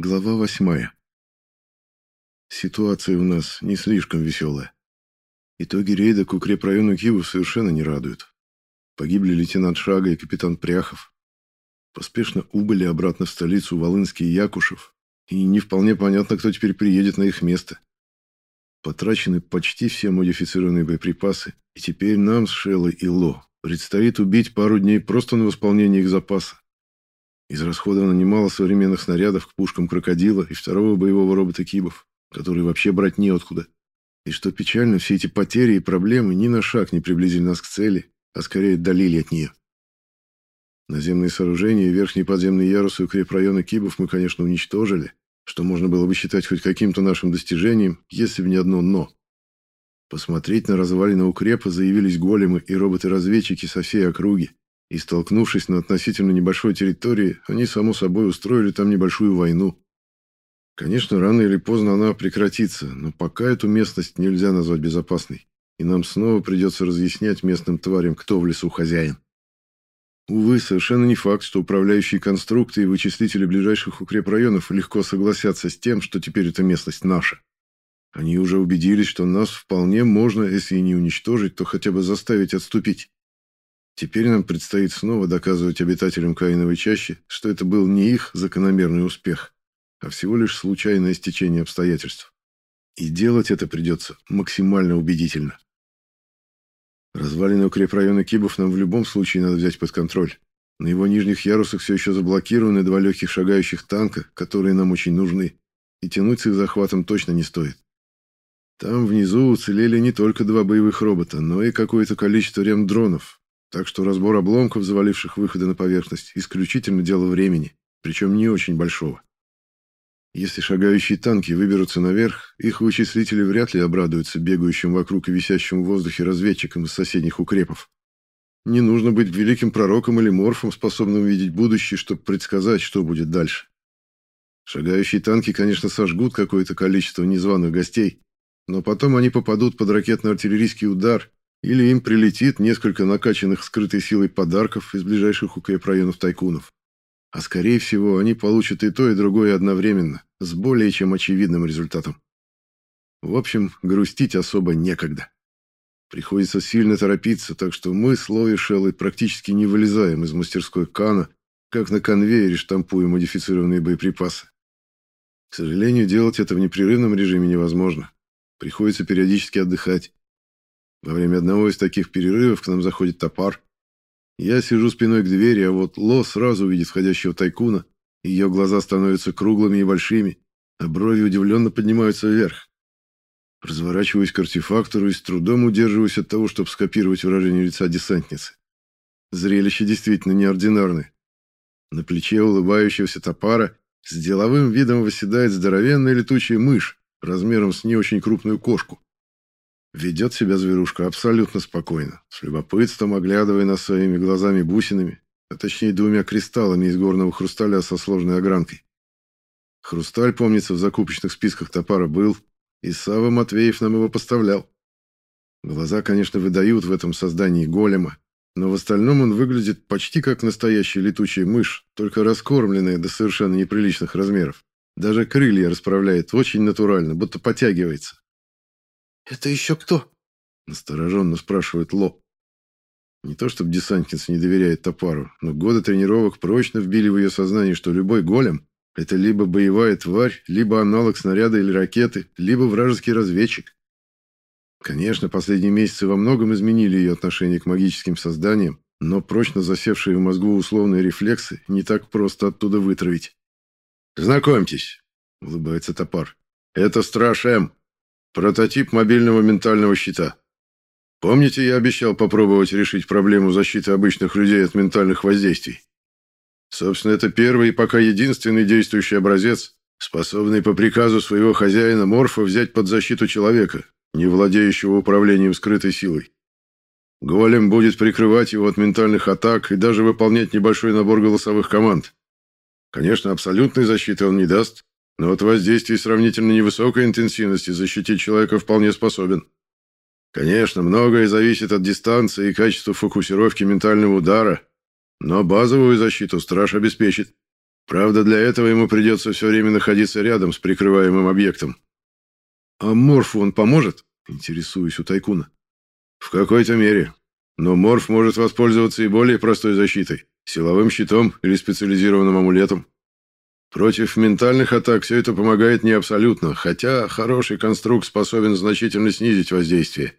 Глава восьмая. Ситуация у нас не слишком веселая. Итоги рейда к укрепрайону Киеву совершенно не радуют. Погибли лейтенант Шага и капитан Пряхов. Поспешно убыли обратно в столицу Волынский и Якушев, и не вполне понятно, кто теперь приедет на их место. Потрачены почти все модифицированные боеприпасы, и теперь нам с Шеллой и Ло предстоит убить пару дней просто на восполнение их запаса. Израсходовано немало современных снарядов к пушкам «Крокодила» и второго боевого робота «Кибов», который вообще брать неоткуда. И что печально, все эти потери и проблемы ни на шаг не приблизили нас к цели, а скорее отдалили от нее. Наземные сооружения и верхние подземные ярусы укрепрайона Кибов мы, конечно, уничтожили, что можно было бы считать хоть каким-то нашим достижением, если бы не одно «но». Посмотреть на развалины укрепа заявились големы и роботы-разведчики со всей округи, и, столкнувшись на относительно небольшой территории, они, само собой, устроили там небольшую войну. Конечно, рано или поздно она прекратится, но пока эту местность нельзя назвать безопасной, и нам снова придется разъяснять местным тварям, кто в лесу хозяин. Увы, совершенно не факт, что управляющие конструкты и вычислители ближайших укрепрайонов легко согласятся с тем, что теперь эта местность наша. Они уже убедились, что нас вполне можно, если и не уничтожить, то хотя бы заставить отступить. Теперь нам предстоит снова доказывать обитателям Каиновой чащи, что это был не их закономерный успех, а всего лишь случайное стечение обстоятельств. И делать это придется максимально убедительно. Развалины укрепрайона Кибов нам в любом случае надо взять под контроль. На его нижних ярусах все еще заблокированы два легких шагающих танка, которые нам очень нужны, и тянуть с их захватом точно не стоит. Там внизу уцелели не только два боевых робота, но и какое-то количество ремдронов, так что разбор обломков, заваливших выходы на поверхность, исключительно дело времени, причем не очень большого. Если шагающие танки выберутся наверх, их вычислители вряд ли обрадуются бегающим вокруг и висящим в воздухе разведчикам из соседних укрепов. Не нужно быть великим пророком или морфом, способным видеть будущее, чтобы предсказать, что будет дальше. Шагающие танки, конечно, сожгут какое-то количество незваных гостей, но потом они попадут под ракетно-артиллерийский удар или им прилетит несколько накачанных скрытой силой подарков из ближайших укрепрайонов тайкунов. А скорее всего, они получат и то, и другое одновременно, с более чем очевидным результатом. В общем, грустить особо некогда. Приходится сильно торопиться, так что мы с Ло и Шеллой практически не вылезаем из мастерской Кана, как на конвейере штампуем модифицированные боеприпасы. К сожалению, делать это в непрерывном режиме невозможно. Приходится периодически отдыхать. Во время одного из таких перерывов к нам заходит топар. Я сижу спиной к двери, а вот Ло сразу видит входящего тайкуна. Ее глаза становятся круглыми и большими, а брови удивленно поднимаются вверх. Разворачиваюсь к артефактору и с трудом удерживаюсь от того, чтобы скопировать выражение лица десантницы. Зрелище действительно неординарное. На плече улыбающегося топара с деловым видом восседает здоровенная летучая мышь размером с не очень крупную кошку. Ведет себя зверушка абсолютно спокойно, с любопытством оглядывая нас своими глазами-бусинами, а точнее двумя кристаллами из горного хрусталя со сложной огранкой. Хрусталь, помнится, в закупочных списках топара был, и Сава Матвеев нам его поставлял. Глаза, конечно, выдают в этом создании голема, но в остальном он выглядит почти как настоящая летучая мышь, только раскормленная до совершенно неприличных размеров. Даже крылья расправляет очень натурально, будто потягивается. «Это еще кто?» — настороженно спрашивает Ло. Не то чтобы десантница не доверяет топару, но годы тренировок прочно вбили в ее сознание, что любой голем — это либо боевая тварь, либо аналог снаряда или ракеты, либо вражеский разведчик. Конечно, последние месяцы во многом изменили ее отношение к магическим созданиям, но прочно засевшие в мозгу условные рефлексы не так просто оттуда вытравить. «Знакомьтесь», — улыбается топар. «Это Страж М, Прототип мобильного ментального щита. Помните, я обещал попробовать решить проблему защиты обычных людей от ментальных воздействий? Собственно, это первый и пока единственный действующий образец, способный по приказу своего хозяина Морфа взять под защиту человека, не владеющего управлением скрытой силой. Голем будет прикрывать его от ментальных атак и даже выполнять небольшой набор голосовых команд. Конечно, абсолютной защиты он не даст, но от воздействий сравнительно невысокой интенсивности защитить человека вполне способен. Конечно, многое зависит от дистанции и качества фокусировки ментального удара, но базовую защиту страж обеспечит. Правда, для этого ему придется все время находиться рядом с прикрываемым объектом. А Морфу он поможет? Интересуюсь у Тайкуна. В какой-то мере. Но Морф может воспользоваться и более простой защитой – силовым щитом или специализированным амулетом. Против ментальных атак все это помогает не абсолютно, хотя хороший конструкт способен значительно снизить воздействие.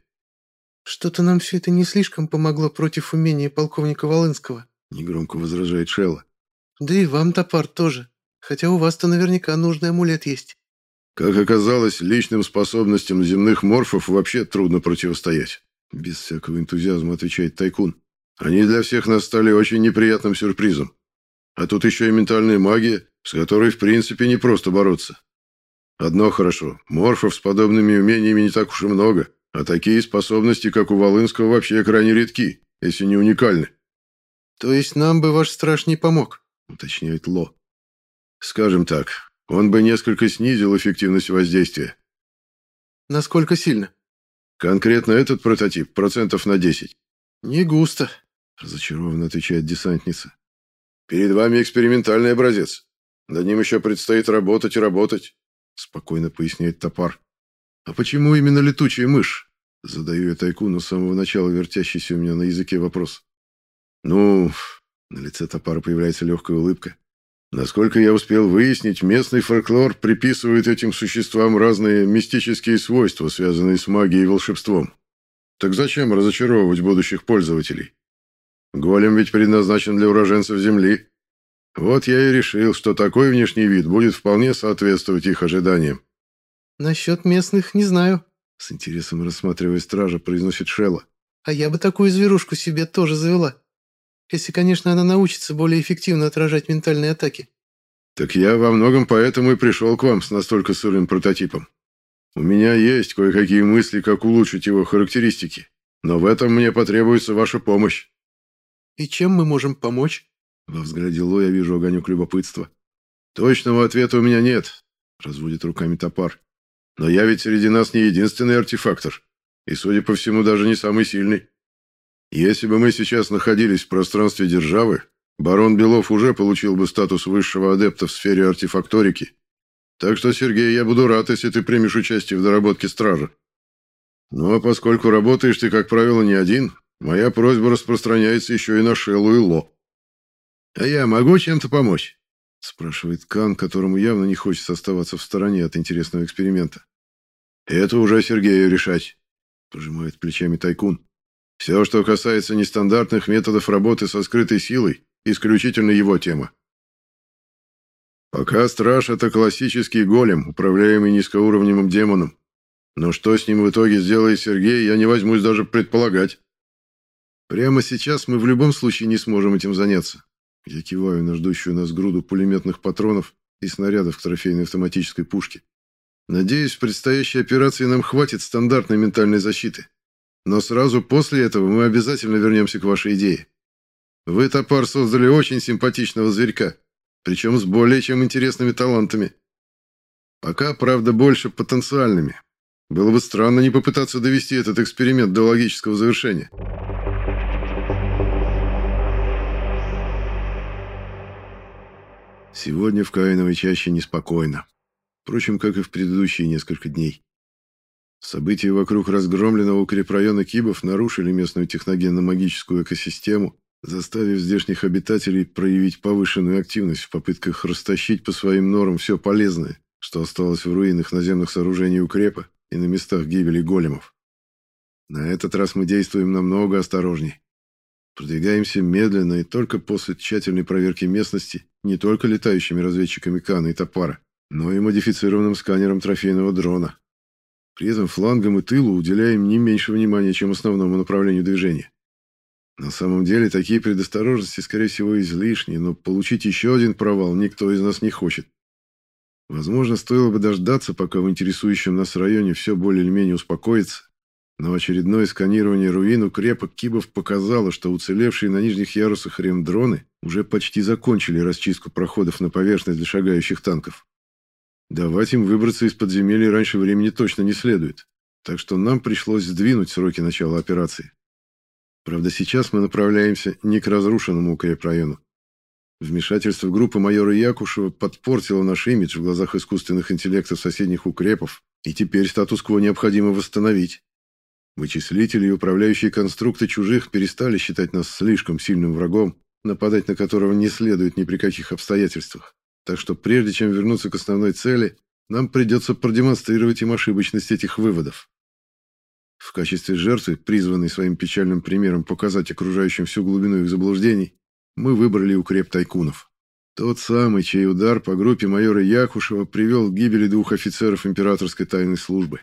«Что-то нам все это не слишком помогло против умения полковника Волынского», — негромко возражает Шелла. «Да и вам, топар, тоже. Хотя у вас-то наверняка нужный амулет есть». Как оказалось, личным способностям земных морфов вообще трудно противостоять. Без всякого энтузиазма отвечает Тайкун. Они для всех нас стали очень неприятным сюрпризом. А тут еще и ментальная магия, с которой в принципе не просто бороться. Одно хорошо, морфов с подобными умениями не так уж и много, а такие способности, как у Волынского, вообще крайне редки, если не уникальны. То есть нам бы ваш страж не помог, уточняет Ло. Скажем так, он бы несколько снизил эффективность воздействия. Насколько сильно? Конкретно этот прототип процентов на 10. Не густо, разочарованно отвечает десантница. Перед вами экспериментальный образец. Над ним еще предстоит работать и работать, спокойно поясняет топар. А почему именно летучая мышь? Задаю я Тайкуну с самого начала вертящийся у меня на языке вопрос. Ну, на лице топара появляется легкая улыбка. Насколько я успел выяснить, местный фольклор приписывает этим существам разные мистические свойства, связанные с магией и волшебством. Так зачем разочаровывать будущих пользователей? Голем ведь предназначен для уроженцев Земли. Вот я и решил, что такой внешний вид будет вполне соответствовать их ожиданиям. «Насчет местных не знаю», — с интересом рассматривая стража, произносит Шелла. «А я бы такую зверушку себе тоже завела. Если, конечно, она научится более эффективно отражать ментальные атаки». «Так я во многом поэтому и пришел к вам с настолько сырым прототипом. У меня есть кое-какие мысли, как улучшить его характеристики, но в этом мне потребуется ваша помощь». «И чем мы можем помочь?» Во взгляде Ло я вижу огонек любопытства. «Точного ответа у меня нет», — разводит руками топар. «Но я ведь среди нас не единственный артефактор, и, судя по всему, даже не самый сильный. Если бы мы сейчас находились в пространстве державы, барон Белов уже получил бы статус высшего адепта в сфере артефакторики. Так что, Сергей, я буду рад, если ты примешь участие в доработке стража. Ну а поскольку работаешь ты, как правило, не один, Моя просьба распространяется еще и на Шеллу и Ло. «А я могу чем-то помочь?» — спрашивает Кан, которому явно не хочется оставаться в стороне от интересного эксперимента. «Это уже Сергею решать», — пожимает плечами Тайкун. «Все, что касается нестандартных методов работы со скрытой силой, исключительно его тема. Пока страж — это классический голем, управляемый низкоуровневым демоном. Но что с ним в итоге сделает Сергей, я не возьмусь даже предполагать. Прямо сейчас мы в любом случае не сможем этим заняться. Я киваю на ждущую нас груду пулеметных патронов и снарядов к трофейной автоматической пушке. Надеюсь, в предстоящей операции нам хватит стандартной ментальной защиты. Но сразу после этого мы обязательно вернемся к вашей идее. Вы, топар, создали очень симпатичного зверька, причем с более чем интересными талантами. Пока, правда, больше потенциальными. Было бы странно не попытаться довести этот эксперимент до логического завершения. Сегодня в Каиновой чаще неспокойно. Впрочем, как и в предыдущие несколько дней. События вокруг разгромленного укрепрайона Кибов нарушили местную техногенно-магическую экосистему, заставив здешних обитателей проявить повышенную активность в попытках растащить по своим норам все полезное, что осталось в руинах наземных сооружений укрепа и на местах гибели големов. На этот раз мы действуем намного осторожней. Продвигаемся медленно и только после тщательной проверки местности не только летающими разведчиками Кана и Топара, но и модифицированным сканером трофейного дрона. При этом флангам и тылу уделяем не меньше внимания, чем основному направлению движения. На самом деле такие предосторожности, скорее всего, излишни, но получить еще один провал никто из нас не хочет. Возможно, стоило бы дождаться, пока в интересующем нас районе все более или менее успокоится, но очередное сканирование руин укрепок Кибов показало, что уцелевшие на нижних ярусах ремдроны уже почти закончили расчистку проходов на поверхность для шагающих танков. Давать им выбраться из подземелья раньше времени точно не следует, так что нам пришлось сдвинуть сроки начала операции. Правда, сейчас мы направляемся не к разрушенному укрепрайону. Вмешательство группы майора Якушева подпортило наш имидж в глазах искусственных интеллектов соседних укрепов, и теперь статус-кво необходимо восстановить. Вычислители и управляющие конструкты чужих перестали считать нас слишком сильным врагом, нападать на которого не следует ни при каких обстоятельствах. Так что прежде чем вернуться к основной цели, нам придется продемонстрировать им ошибочность этих выводов. В качестве жертвы, призванной своим печальным примером показать окружающим всю глубину их заблуждений, мы выбрали укреп тайкунов. Тот самый, чей удар по группе майора Якушева привел к гибели двух офицеров императорской тайной службы.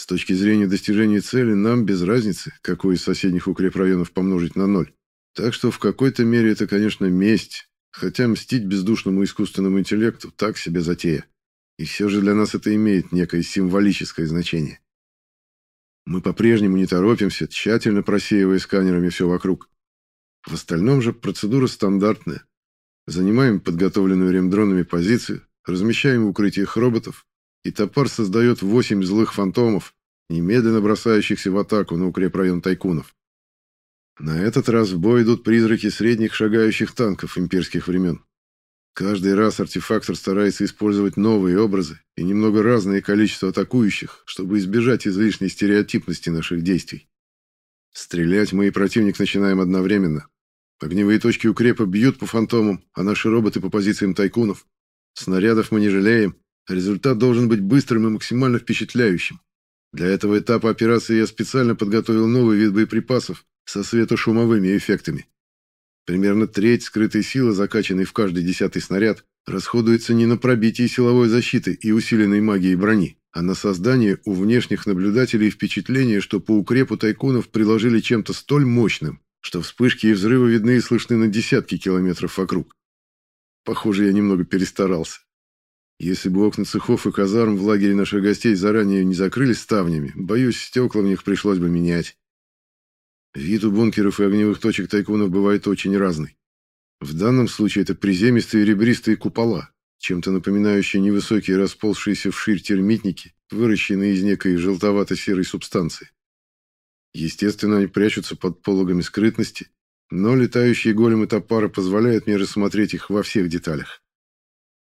С точки зрения достижения цели, нам без разницы, какой из соседних укрепрайонов помножить на ноль. Так что в какой-то мере это, конечно, месть, хотя мстить бездушному искусственному интеллекту так себе затея. И все же для нас это имеет некое символическое значение. Мы по-прежнему не торопимся, тщательно просеивая сканерами все вокруг. В остальном же процедура стандартная. Занимаем подготовленную ремдронами позицию, размещаем в укрытиях роботов, и топор создает восемь злых фантомов, немедленно бросающихся в атаку на укрепрайон тайкунов. На этот раз в бой идут призраки средних шагающих танков имперских времен. Каждый раз артефактор старается использовать новые образы и немного разное количество атакующих, чтобы избежать излишней стереотипности наших действий. Стрелять мы и противник начинаем одновременно. Огневые точки укрепа бьют по фантомам, а наши роботы по позициям тайкунов. Снарядов мы не жалеем. Результат должен быть быстрым и максимально впечатляющим. Для этого этапа операции я специально подготовил новый вид боеприпасов со светошумовыми эффектами. Примерно треть скрытой силы, закачанной в каждый десятый снаряд, расходуется не на пробитие силовой защиты и усиленной магией брони, а на создание у внешних наблюдателей впечатления, что по укрепу тайкунов приложили чем-то столь мощным, что вспышки и взрывы видны и слышны на десятки километров вокруг. Похоже, я немного перестарался. Если бы окна цехов и казарм в лагере наших гостей заранее не закрылись ставнями, боюсь, стекла в них пришлось бы менять. Вид у бункеров и огневых точек тайкунов бывает очень разный. В данном случае это приземистые ребристые купола, чем-то напоминающие невысокие расползшиеся вширь термитники, выращенные из некой желтовато-серой субстанции. Естественно, они прячутся под пологами скрытности, но летающие големы топара позволяют мне рассмотреть их во всех деталях.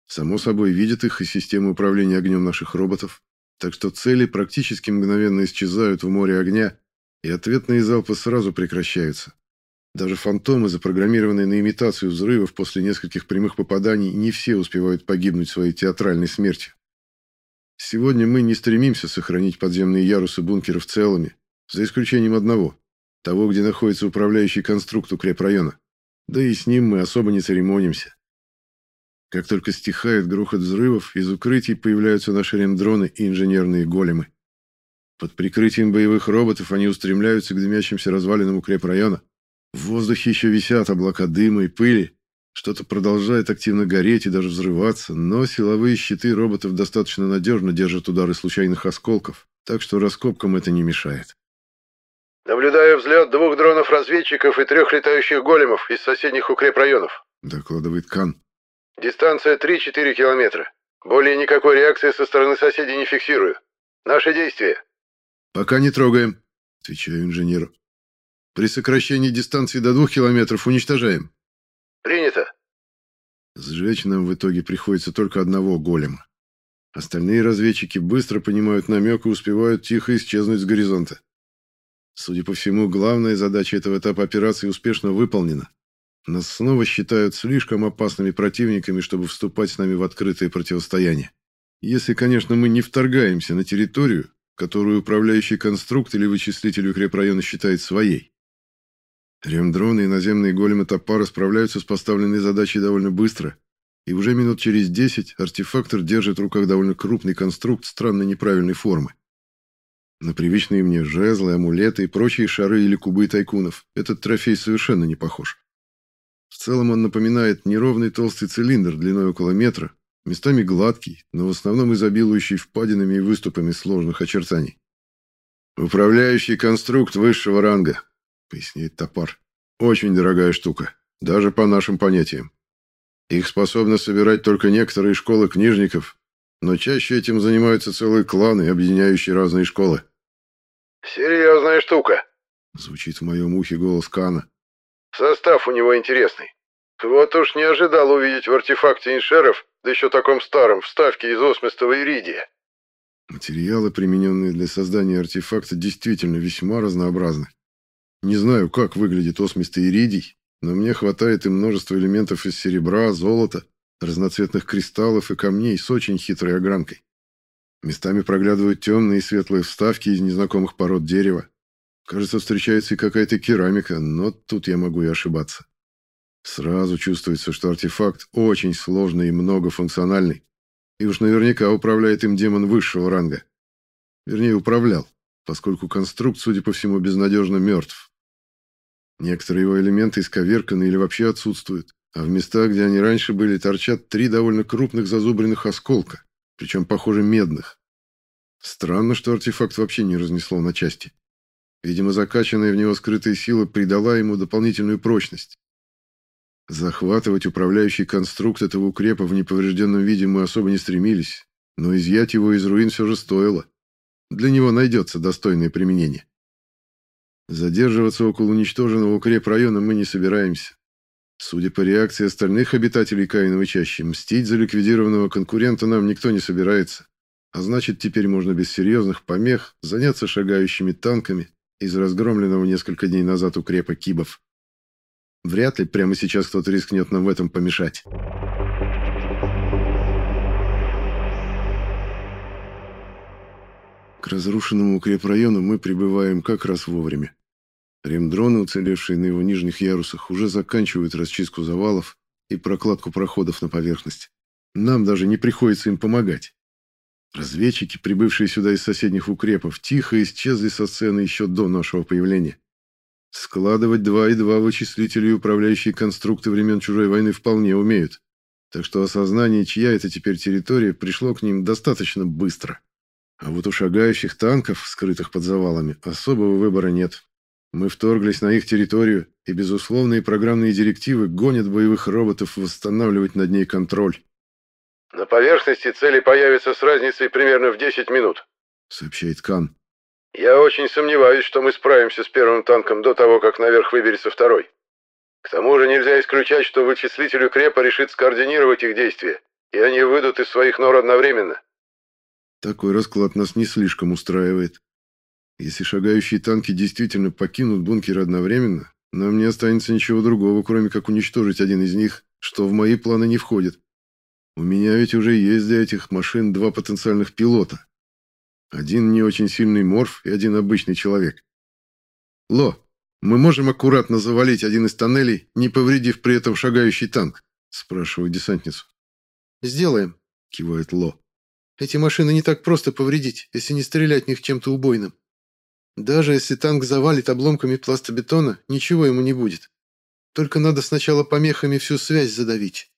Само собой, видят их и системы управления огнем наших роботов, так что цели практически мгновенно исчезают в море огня, и ответные залпы сразу прекращаются. Даже фантомы, запрограммированные на имитацию взрывов после нескольких прямых попаданий, не все успевают погибнуть своей театральной смертью. Сегодня мы не стремимся сохранить подземные ярусы бункеров целыми, за исключением одного, того, где находится управляющий конструкт укрепрайона. Да и с ним мы особо не церемонимся. Как только стихает грохот взрывов, из укрытий появляются наши ремдроны и инженерные големы. Под прикрытием боевых роботов они устремляются к дымящимся развалинам укрепрайона, в воздухе еще висят облака дыма и пыли. Что-то продолжает активно гореть и даже взрываться, но силовые щиты роботов достаточно надежно держат удары случайных осколков, так что раскопкам это не мешает. «Наблюдаю взлет двух дронов-разведчиков и трех летающих големов из соседних укрепрайонов», — докладывает Кан. «Дистанция 3-4 километра. Более никакой реакции со стороны соседей не фиксирую. Наши действия». «Пока не трогаем», — отвечаю инженеру. При сокращении дистанции до двух километров уничтожаем. Принято. Сжечь нам в итоге приходится только одного голема. Остальные разведчики быстро понимают намек и успевают тихо исчезнуть с горизонта. Судя по всему, главная задача этого этапа операции успешно выполнена. Нас снова считают слишком опасными противниками, чтобы вступать с нами в открытое противостояние. Если, конечно, мы не вторгаемся на территорию, которую управляющий конструкт или вычислитель укрепрайона считает своей. Ремдроны и наземные големы Топара справляются с поставленной задачей довольно быстро, и уже минут через десять артефактор держит в руках довольно крупный конструкт странной неправильной формы. На привычные мне жезлы, амулеты и прочие шары или кубы тайкунов этот трофей совершенно не похож. В целом он напоминает неровный толстый цилиндр длиной около метра, местами гладкий, но в основном изобилующий впадинами и выступами сложных очертаний. Управляющий конструкт высшего ранга, поясняет топар. Очень дорогая штука, даже по нашим понятиям. Их способны собирать только некоторые школы книжников, но чаще этим занимаются целые кланы, объединяющие разные школы. «Серьезная штука», — звучит в моем ухе голос Кана. «Состав у него интересный. Вот уж не ожидал увидеть в артефакте иншеров, да еще таком старом, вставки из осмистого иридия. Материалы, примененные для создания артефакта, действительно весьма разнообразны. Не знаю, как выглядит осмистый иридий, но мне хватает и множества элементов из серебра, золота, разноцветных кристаллов и камней с очень хитрой огранкой. Местами проглядывают темные и светлые вставки из незнакомых пород дерева. Кажется, встречается и какая-то керамика, но тут я могу и ошибаться. Сразу чувствуется, что артефакт очень сложный и многофункциональный. И уж наверняка управляет им демон высшего ранга. Вернее, управлял, поскольку конструкт, судя по всему, безнадежно мертв. Некоторые его элементы исковерканы или вообще отсутствуют, а в местах, где они раньше были, торчат три довольно крупных зазубренных осколка, причем, похоже, медных. Странно, что артефакт вообще не разнесло на части. Видимо, закачанная в него скрытая сила придала ему дополнительную прочность. Захватывать управляющий конструкт этого укрепа в неповрежденном виде мы особо не стремились, но изъять его из руин все же стоило. Для него найдется достойное применение. Задерживаться около уничтоженного укрепрайона мы не собираемся. Судя по реакции остальных обитателей Каиновой чащи, мстить за ликвидированного конкурента нам никто не собирается. А значит, теперь можно без серьезных помех заняться шагающими танками из разгромленного несколько дней назад укрепа Кибов. Вряд ли прямо сейчас кто-то рискнет нам в этом помешать. К разрушенному укрепрайону мы прибываем как раз вовремя. Ремдроны, уцелевшие на его нижних ярусах, уже заканчивают расчистку завалов и прокладку проходов на поверхность. Нам даже не приходится им помогать. Разведчики, прибывшие сюда из соседних укрепов, тихо исчезли со сцены еще до нашего появления. Складывать два и два вычислители и управляющие конструкты времен чужой войны вполне умеют. Так что осознание, чья это теперь территория, пришло к ним достаточно быстро. А вот у шагающих танков, скрытых под завалами, особого выбора нет. Мы вторглись на их территорию, и безусловные программные директивы гонят боевых роботов восстанавливать над ней контроль. «На поверхности цели появятся с разницей примерно в 10 минут», — сообщает Кан. Я очень сомневаюсь, что мы справимся с первым танком до того, как наверх выберется второй. К тому же нельзя исключать, что вычислитель укрепа решит скоординировать их действия, и они выйдут из своих нор одновременно. Такой расклад нас не слишком устраивает. Если шагающие танки действительно покинут бункер одновременно, нам не останется ничего другого, кроме как уничтожить один из них, что в мои планы не входит. У меня ведь уже есть для этих машин два потенциальных пилота, один не очень сильный морф и один обычный человек. Ло, мы можем аккуратно завалить один из тоннелей, не повредив при этом шагающий танк? Спрашиваю десантницу. Сделаем, кивает Ло. Эти машины не так просто повредить, если не стрелять в них чем-то убойным. Даже если танк завалит обломками пластобетона, ничего ему не будет. Только надо сначала помехами всю связь задавить.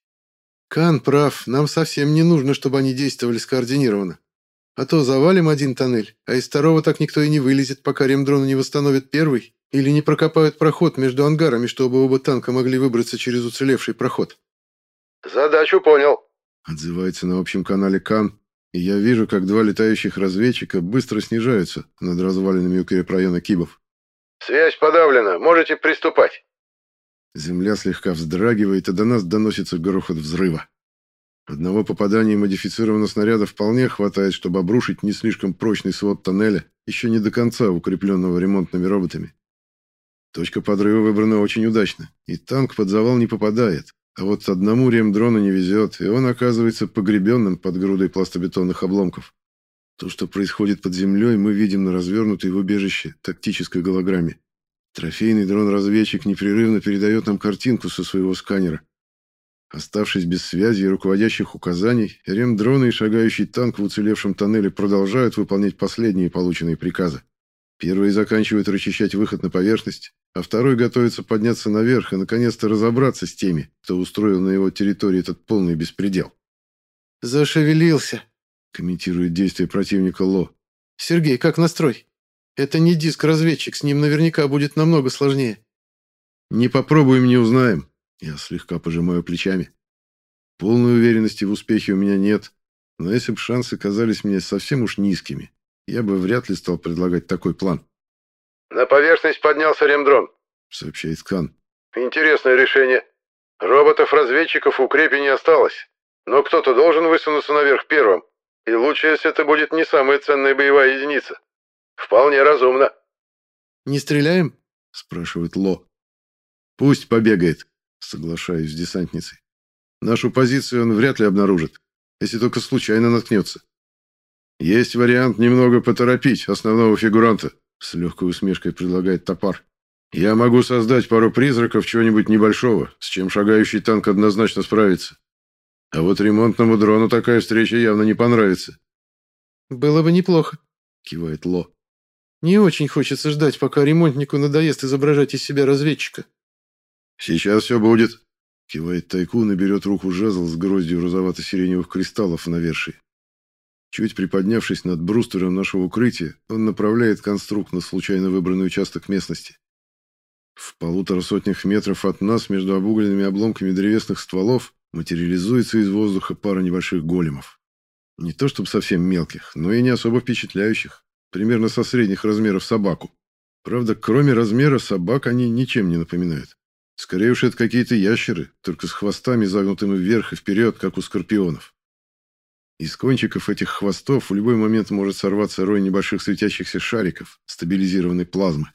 Кан прав, нам совсем не нужно, чтобы они действовали скоординированно. А то завалим один тоннель, а из второго так никто и не вылезет, пока ремдроны не восстановят первый или не прокопают проход между ангарами, чтобы оба танка могли выбраться через уцелевший проход. «Задачу понял», — отзывается на общем канале Кан, и я вижу, как два летающих разведчика быстро снижаются над развалинами укрепрайона Кибов. «Связь подавлена, можете приступать». Земля слегка вздрагивает, и до нас доносится грохот взрыва. Одного попадания модифицированного снаряда вполне хватает, чтобы обрушить не слишком прочный свод тоннеля, еще не до конца укрепленного ремонтными роботами. Точка подрыва выбрана очень удачно, и танк под завал не попадает, а вот одному ремдрону не везет, и он оказывается погребенным под грудой пластобетонных обломков. То, что происходит под землей, мы видим на развернутой в убежище тактической голограмме. Трофейный дрон-разведчик непрерывно передает нам картинку со своего сканера, Оставшись без связи и руководящих указаний, ремдроны и шагающий танк в уцелевшем тоннеле продолжают выполнять последние полученные приказы. Первый заканчивает расчищать выход на поверхность, а второй готовится подняться наверх и наконец-то разобраться с теми, кто устроил на его территории этот полный беспредел. «Зашевелился», — комментирует действия противника Ло. «Сергей, как настрой? Это не диск-разведчик, с ним наверняка будет намного сложнее». «Не попробуем, не узнаем», я слегка пожимаю плечами. Полной уверенности в успехе у меня нет, но если бы шансы казались мне совсем уж низкими, я бы вряд ли стал предлагать такой план. «На поверхность поднялся ремдрон», — сообщает Кан. «Интересное решение. Роботов-разведчиков у крепи не осталось, но кто-то должен высунуться наверх первым, и лучше, если это будет не самая ценная боевая единица. Вполне разумно. «Не стреляем?» — спрашивает Ло. «Пусть побегает», — соглашаюсь с десантницей. «Нашу позицию он вряд ли обнаружит, если только случайно наткнется. Есть вариант немного поторопить основного фигуранта», — с легкой усмешкой предлагает топар. «Я могу создать пару призраков чего-нибудь небольшого, с чем шагающий танк однозначно справится. А вот ремонтному дрону такая встреча явно не понравится». «Было бы неплохо», — кивает Ло. Не очень хочется ждать, пока ремонтнику надоест изображать из себя разведчика. «Сейчас все будет», — кивает Тайкун и берет руку жезл с гроздью розовато-сиреневых кристаллов на вершии. Чуть приподнявшись над брустером нашего укрытия, он направляет конструкт на случайно выбранный участок местности. В полутора сотнях метров от нас, между обугленными обломками древесных стволов, материализуется из воздуха пара небольших големов. Не то чтобы совсем мелких, но и не особо впечатляющих примерно со средних размеров собаку. Правда, кроме размера собак они ничем не напоминают. Скорее уж это какие-то ящеры, только с хвостами загнутыми вверх и вперед, как у скорпионов. Из кончиков этих хвостов в любой момент может сорваться рой небольших светящихся шариков стабилизированной плазмы.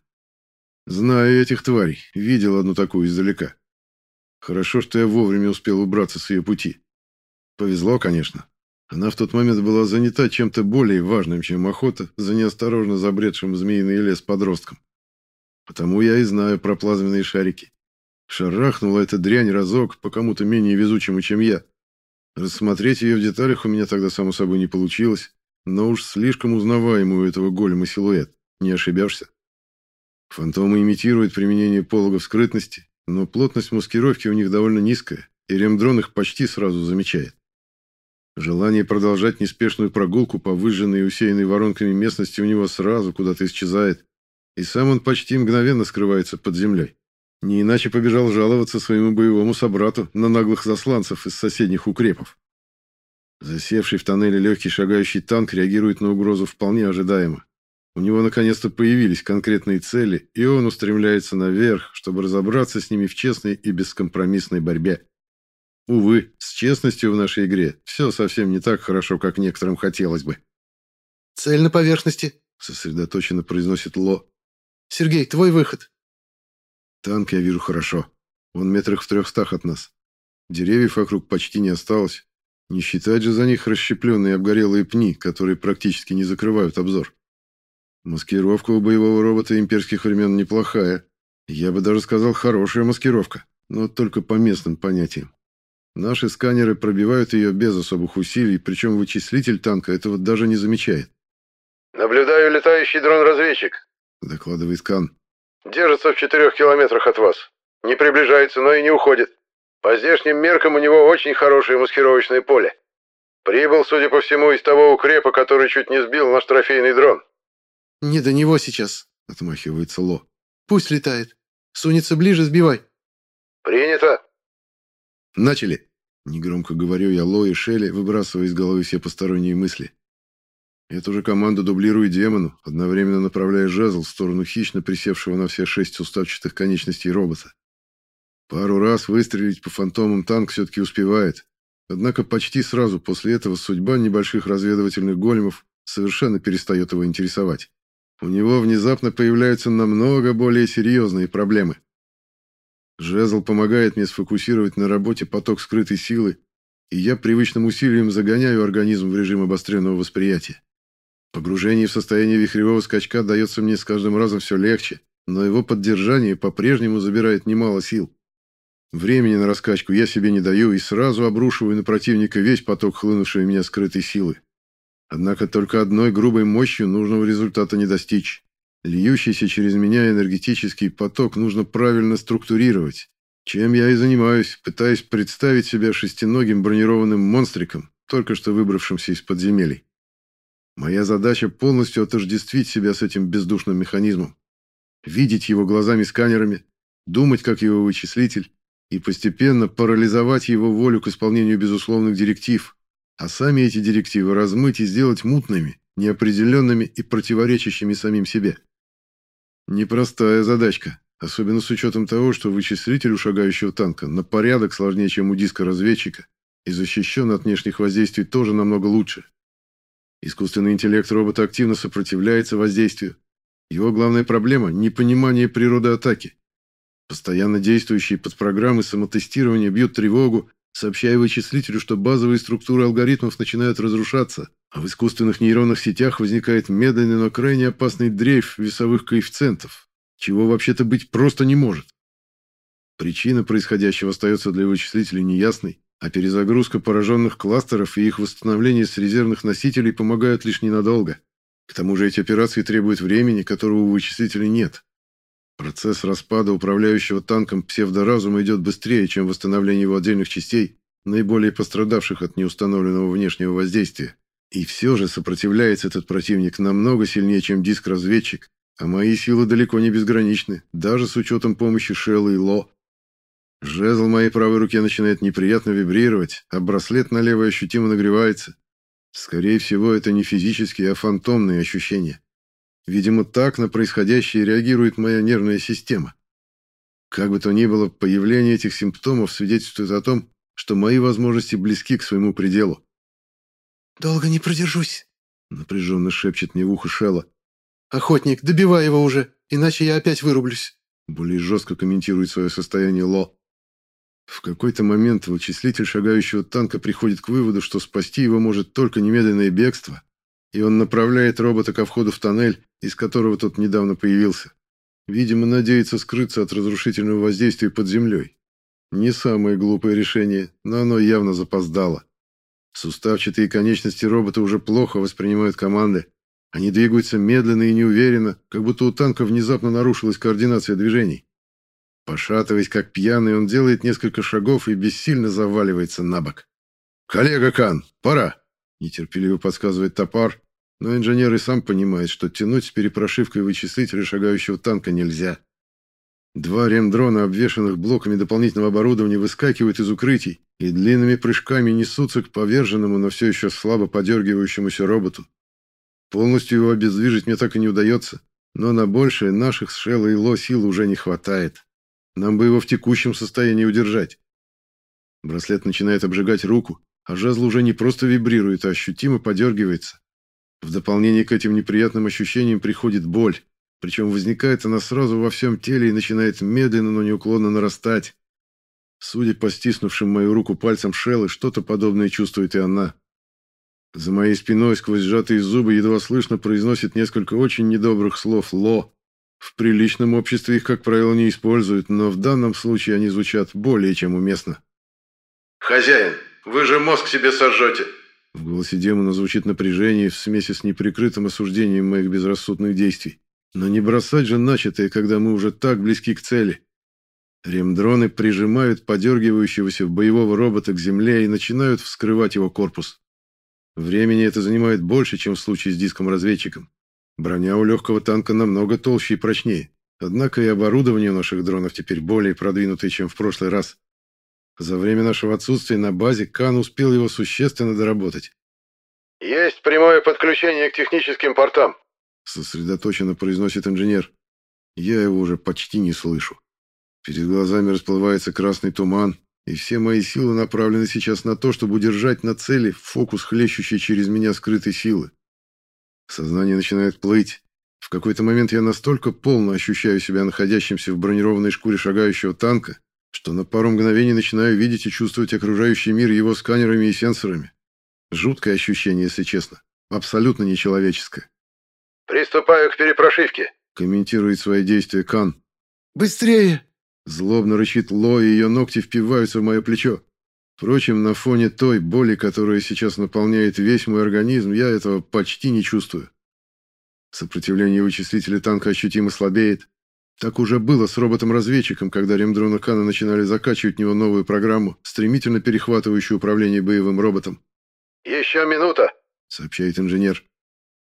Знаю этих тварей, видел одну такую издалека. Хорошо, что я вовремя успел убраться с ее пути. Повезло, конечно. Она в тот момент была занята чем-то более важным, чем охота за неосторожно забредшим в змеиный лес подростком. Потому я и знаю про плазменные шарики. Шарахнула эта дрянь разок по кому-то менее везучему, чем я. Рассмотреть ее в деталях у меня тогда, само собой, не получилось, но уж слишком узнаваемый у этого голема силуэт, не ошибешься. Фантомы имитируют применение пологов скрытности, но плотность маскировки у них довольно низкая, и ремдрон их почти сразу замечает. Желание продолжать неспешную прогулку по выжженной и усеянной воронками местности у него сразу куда-то исчезает, и сам он почти мгновенно скрывается под землей. Не иначе побежал жаловаться своему боевому собрату на наглых засланцев из соседних укрепов. Засевший в тоннеле легкий шагающий танк реагирует на угрозу вполне ожидаемо. У него наконец-то появились конкретные цели, и он устремляется наверх, чтобы разобраться с ними в честной и бескомпромиссной борьбе. Увы, с честностью в нашей игре все совсем не так хорошо, как некоторым хотелось бы. «Цель на поверхности», — сосредоточенно произносит Ло. «Сергей, твой выход». Танк я вижу хорошо. Он метрах в трехстах от нас. Деревьев вокруг почти не осталось. Не считать же за них расщепленные обгорелые пни, которые практически не закрывают обзор. Маскировка у боевого робота имперских времен неплохая. Я бы даже сказал, хорошая маскировка, но только по местным понятиям. Наши сканеры пробивают ее без особых усилий, причем вычислитель танка этого даже не замечает. «Наблюдаю летающий дрон-разведчик», — докладывает Кан. «Держится в четырех километрах от вас. Не приближается, но и не уходит. По здешним меркам у него очень хорошее маскировочное поле. Прибыл, судя по всему, из того укрепа, который чуть не сбил наш трофейный дрон». «Не до него сейчас», — отмахивается Ло. «Пусть летает. Сунется ближе, сбивай». «Принято», «Начали!» Негромко говорю я Ло и Шелли, выбрасывая из головы все посторонние мысли. Эту же команду дублирую демону, одновременно направляя жезл в сторону хищно присевшего на все шесть суставчатых конечностей робота. Пару раз выстрелить по фантомам танк все-таки успевает. Однако почти сразу после этого судьба небольших разведывательных големов совершенно перестает его интересовать. У него внезапно появляются намного более серьезные проблемы. Жезл помогает мне сфокусировать на работе поток скрытой силы, и я привычным усилием загоняю организм в режим обостренного восприятия. Погружение в состояние вихревого скачка дается мне с каждым разом все легче, но его поддержание по-прежнему забирает немало сил. Времени на раскачку я себе не даю и сразу обрушиваю на противника весь поток хлынувшей в меня скрытой силы. Однако только одной грубой мощью нужного результата не достичь. Льющийся через меня энергетический поток нужно правильно структурировать, чем я и занимаюсь, пытаясь представить себя шестиногим бронированным монстриком, только что выбравшимся из подземелий. Моя задача полностью отождествить себя с этим бездушным механизмом, видеть его глазами-сканерами, думать как его вычислитель и постепенно парализовать его волю к исполнению безусловных директив, а сами эти директивы размыть и сделать мутными, неопределенными и противоречащими самим себе. Непростая задачка, особенно с учетом того, что вычислитель у шагающего танка на порядок сложнее, чем у диска разведчика, и защищен от внешних воздействий тоже намного лучше. Искусственный интеллект робота активно сопротивляется воздействию. Его главная проблема – непонимание природы атаки. Постоянно действующие подпрограммы самотестирования бьют тревогу, сообщая вычислителю, что базовые структуры алгоритмов начинают разрушаться, а в искусственных нейронных сетях возникает медленный, но крайне опасный дрейф весовых коэффициентов, чего вообще-то быть просто не может. Причина происходящего остается для вычислителей неясной, а перезагрузка пораженных кластеров и их восстановление с резервных носителей помогают лишь ненадолго. К тому же эти операции требуют времени, которого у вычислителей нет. Процесс распада управляющего танком псевдоразума идет быстрее, чем восстановление его отдельных частей, наиболее пострадавших от неустановленного внешнего воздействия. И все же сопротивляется этот противник намного сильнее, чем диск-разведчик, а мои силы далеко не безграничны, даже с учетом помощи Шелла и Ло. Жезл моей правой руке начинает неприятно вибрировать, а браслет на левой ощутимо нагревается. Скорее всего, это не физические, а фантомные ощущения. Видимо, так на происходящее реагирует моя нервная система. Как бы то ни было, появление этих симптомов свидетельствует о том, что мои возможности близки к своему пределу. «Долго не продержусь», — напряженно шепчет мне в ухо Шелла. «Охотник, добивай его уже, иначе я опять вырублюсь», — более жестко комментирует свое состояние Ло. В какой-то момент вычислитель шагающего танка приходит к выводу, что спасти его может только немедленное бегство, и он направляет робота ко входу в тоннель, из которого тот недавно появился. Видимо, надеется скрыться от разрушительного воздействия под землей. Не самое глупое решение, но оно явно запоздало. Суставчатые конечности робота уже плохо воспринимают команды. Они двигаются медленно и неуверенно, как будто у танка внезапно нарушилась координация движений. Пошатываясь как пьяный, он делает несколько шагов и бессильно заваливается на бок. «Коллега Кан, пора!» – нетерпеливо подсказывает топар, но инженер и сам понимает, что тянуть с перепрошивкой вычислителя шагающего танка нельзя. Два ремдрона, обвешанных блоками дополнительного оборудования, выскакивают из укрытий и длинными прыжками несутся к поверженному, но все еще слабо подергивающемуся роботу. Полностью его обездвижить мне так и не удается, но на большее наших с Шелла и Ло сил уже не хватает. Нам бы его в текущем состоянии удержать. Браслет начинает обжигать руку, а жезл уже не просто вибрирует, а ощутимо подергивается. В дополнение к этим неприятным ощущениям приходит боль, причем возникает она сразу во всем теле и начинает медленно, но неуклонно нарастать. Судя по стиснувшим мою руку пальцем Шеллы, что-то подобное чувствует и она. За моей спиной сквозь сжатые зубы едва слышно произносит несколько очень недобрых слов «Ло». В приличном обществе их, как правило, не используют, но в данном случае они звучат более чем уместно. «Хозяин, вы же мозг себе сожжете!» В голосе демона звучит напряжение в смеси с неприкрытым осуждением моих безрассудных действий. Но не бросать же начатое, когда мы уже так близки к цели. Ремдроны прижимают подергивающегося боевого робота к земле и начинают вскрывать его корпус. Времени это занимает больше, чем в случае с диском-разведчиком. Броня у легкого танка намного толще и прочнее. Однако и оборудование наших дронов теперь более продвинутое, чем в прошлый раз. За время нашего отсутствия на базе Кан успел его существенно доработать. «Есть прямое подключение к техническим портам», — сосредоточенно произносит инженер. Я его уже почти не слышу. Перед глазами расплывается красный туман, и все мои силы направлены сейчас на то, чтобы удержать на цели фокус хлещущей через меня скрытой силы. Сознание начинает плыть. В какой-то момент я настолько полно ощущаю себя находящимся в бронированной шкуре шагающего танка, что на пару мгновений начинаю видеть и чувствовать окружающий мир его сканерами и сенсорами. Жуткое ощущение, если честно. Абсолютно нечеловеческое. «Приступаю к перепрошивке», — комментирует свои действия Кан. «Быстрее!» Злобно рычит Ло, и ее ногти впиваются в мое плечо. Впрочем, на фоне той боли, которая сейчас наполняет весь мой организм, я этого почти не чувствую. Сопротивление вычислителя танка ощутимо слабеет. Так уже было с роботом-разведчиком, когда ремдрона Кана начинали закачивать в него новую программу, стремительно перехватывающую управление боевым роботом. «Еще минута», — сообщает инженер.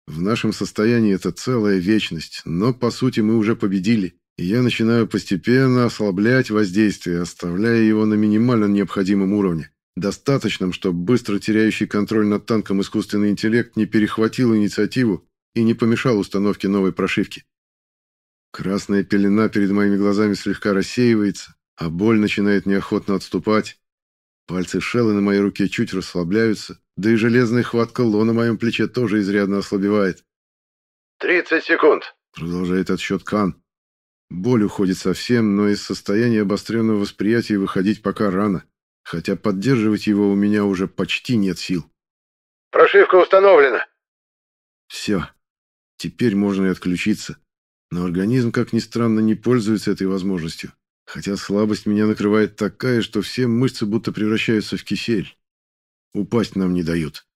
В нашем состоянии это целая вечность, но, по сути, мы уже победили и я начинаю постепенно ослаблять воздействие, оставляя его на минимально необходимом уровне, достаточном, чтобы быстро теряющий контроль над танком искусственный интеллект не перехватил инициативу и не помешал установке новой прошивки. Красная пелена перед моими глазами слегка рассеивается, а боль начинает неохотно отступать. Пальцы Шеллы на моей руке чуть расслабляются, да и железная хватка Ло на моем плече тоже изрядно ослабевает. «Тридцать секунд!» — продолжает отсчет Кан. Боль уходит совсем, но из состояния обостренного восприятия выходить пока рано, хотя поддерживать его у меня уже почти нет сил. «Прошивка установлена!» Все. Теперь можно и отключиться. Но организм, как ни странно, не пользуется этой возможностью. Хотя слабость меня накрывает такая, что все мышцы будто превращаются в кисель. Упасть нам не дают.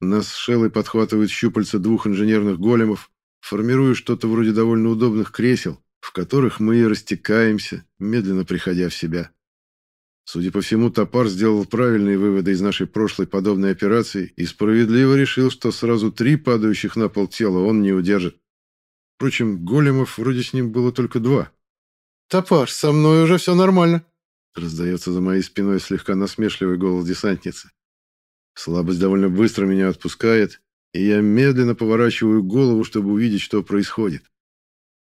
Нас с Шеллой подхватывают щупальца двух инженерных големов, формируя что-то вроде довольно удобных кресел, в которых мы и растекаемся, медленно приходя в себя. Судя по всему, Топар сделал правильные выводы из нашей прошлой подобной операции и справедливо решил, что сразу три падающих на пол тела он не удержит. Впрочем, големов вроде с ним было только два. «Топар, со мной уже все нормально», — раздается за моей спиной слегка насмешливый голос десантницы. Слабость довольно быстро меня отпускает, и я медленно поворачиваю голову, чтобы увидеть, что происходит.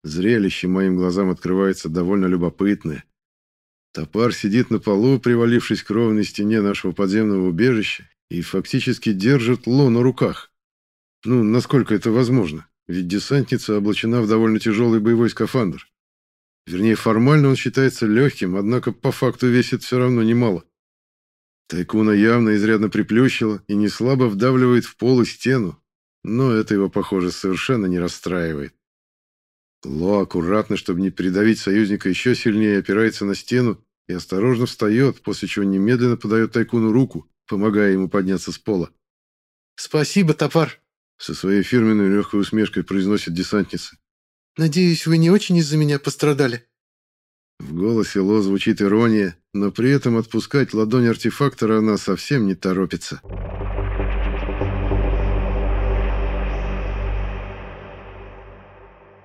Зрелище моим глазам открывается довольно любопытное. Топар сидит на полу, привалившись к ровной стене нашего подземного убежища, и фактически держит Ло на руках. Ну, насколько это возможно. Ведь десантница облачена в довольно тяжелый боевой скафандр. Вернее, формально он считается легким, однако по факту весит все равно немало. Тайкуна явно изрядно приплющила и не слабо вдавливает в пол и стену, но это его, похоже, совершенно не расстраивает. Ло аккуратно, чтобы не передавить союзника еще сильнее, опирается на стену и осторожно встает, после чего немедленно подает Тайкуну руку, помогая ему подняться с пола. «Спасибо, топар!» Со своей фирменной легкой усмешкой произносит десантница. «Надеюсь, вы не очень из-за меня пострадали?» В голосе Ло звучит ирония, но при этом отпускать ладонь артефактора она совсем не торопится.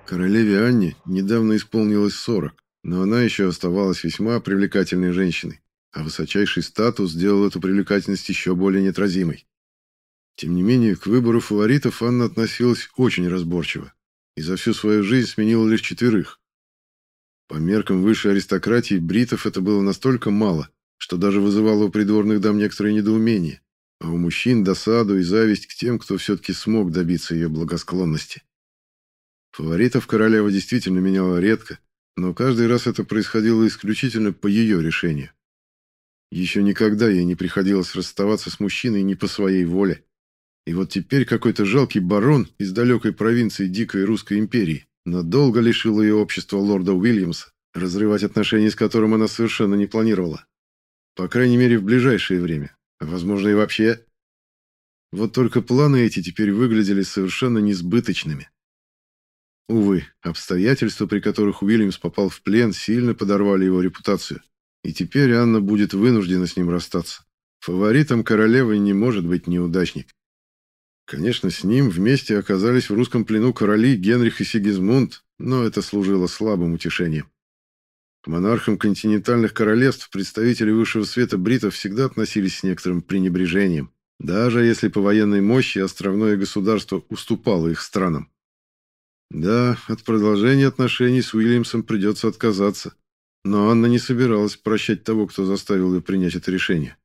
Королеве Анне недавно исполнилось 40, но она еще оставалась весьма привлекательной женщиной, а высочайший статус сделал эту привлекательность еще более неотразимой. Тем не менее, к выбору фаворитов Анна относилась очень разборчиво и за всю свою жизнь сменила лишь четверых. По меркам высшей аристократии бритов это было настолько мало, что даже вызывало у придворных дам некоторое недоумение, а у мужчин досаду и зависть к тем, кто все-таки смог добиться ее благосклонности. Фаворитов королева действительно меняла редко, но каждый раз это происходило исключительно по ее решению. Еще никогда ей не приходилось расставаться с мужчиной не по своей воле. И вот теперь какой-то жалкий барон из далекой провинции Дикой Русской империи надолго лишил ее общества лорда Уильямса, разрывать отношения с которым она совершенно не планировала. По крайней мере, в ближайшее время. А возможно, и вообще. Вот только планы эти теперь выглядели совершенно несбыточными. Увы, обстоятельства, при которых Уильямс попал в плен, сильно подорвали его репутацию. И теперь Анна будет вынуждена с ним расстаться. Фаворитом королевы не может быть неудачник. Конечно, с ним вместе оказались в русском плену короли Генрих и Сигизмунд, но это служило слабым утешением. К монархам континентальных королевств представители высшего света бритов всегда относились с некоторым пренебрежением, даже если по военной мощи островное государство уступало их странам. Да, от продолжения отношений с Уильямсом придется отказаться, но Анна не собиралась прощать того, кто заставил ее принять это решение.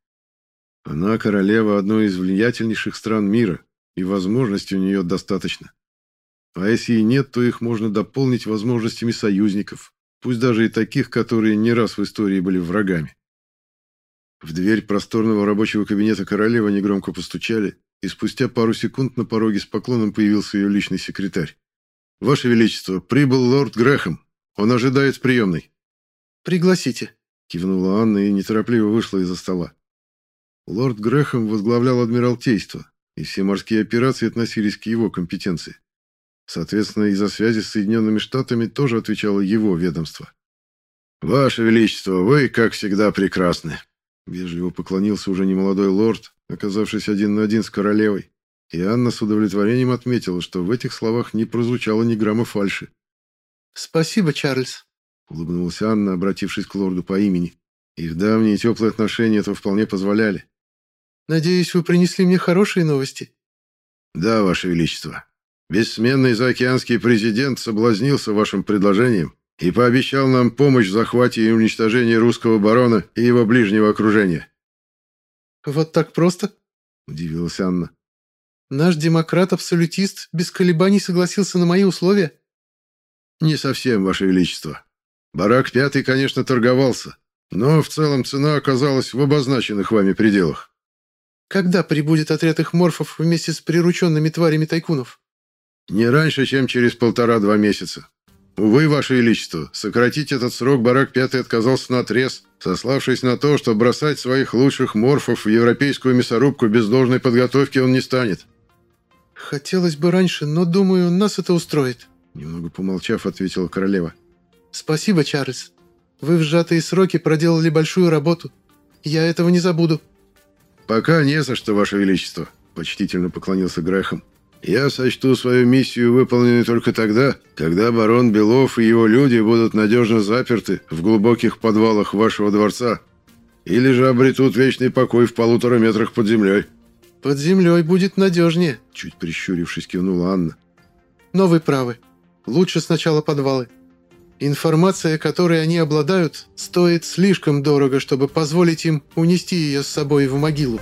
Она королева одной из влиятельнейших стран мира, и возможностей у нее достаточно. А если и нет, то их можно дополнить возможностями союзников, пусть даже и таких, которые не раз в истории были врагами. В дверь просторного рабочего кабинета королевы негромко постучали, и спустя пару секунд на пороге с поклоном появился ее личный секретарь. «Ваше Величество, прибыл лорд Грэхэм. Он ожидает в приемной». «Пригласите», — кивнула Анна и неторопливо вышла из-за стола. Лорд Грэхэм возглавлял Адмиралтейство, и все морские операции относились к его компетенции. Соответственно, из-за связи с Соединенными Штатами тоже отвечало его ведомство. «Ваше Величество, вы, как всегда, прекрасны!» Вежливо поклонился уже немолодой лорд, оказавшись один на один с королевой, и Анна с удовлетворением отметила, что в этих словах не прозвучало ни грамма фальши. «Спасибо, Чарльз», — улыбнулась Анна, обратившись к лорду по имени. Их давние теплые отношения этого вполне позволяли. Надеюсь, вы принесли мне хорошие новости. Да, Ваше Величество. Бессменный заокеанский президент соблазнился вашим предложением и пообещал нам помощь в захвате и уничтожении русского барона и его ближнего окружения. «Вот так просто?» – удивилась Анна. «Наш демократ-абсолютист без колебаний согласился на мои условия?» «Не совсем, Ваше Величество. Барак Пятый, конечно, торговался, но в целом цена оказалась в обозначенных вами пределах». «Когда прибудет отряд их морфов вместе с прирученными тварями тайкунов?» «Не раньше, чем через полтора-два месяца. Увы, Ваше Величество, сократить этот срок Барак Пятый отказался на отрез, сославшись на то, что бросать своих лучших морфов в европейскую мясорубку без должной подготовки он не станет. «Хотелось бы раньше, но, думаю, нас это устроит», — немного помолчав, ответила королева. «Спасибо, Чарльз. Вы в сжатые сроки проделали большую работу. Я этого не забуду». «Пока не за что, Ваше Величество», — почтительно поклонился Грехом. Я сочту свою миссию выполненной только тогда, когда барон Белов и его люди будут надежно заперты в глубоких подвалах вашего дворца, или же обретут вечный покой в полутора метрах под землей». «Под землей будет надежнее», — чуть прищурившись, кивнула Анна. «Но вы правы. Лучше сначала подвалы. Информация, которой они обладают, стоит слишком дорого, чтобы позволить им унести ее с собой в могилу».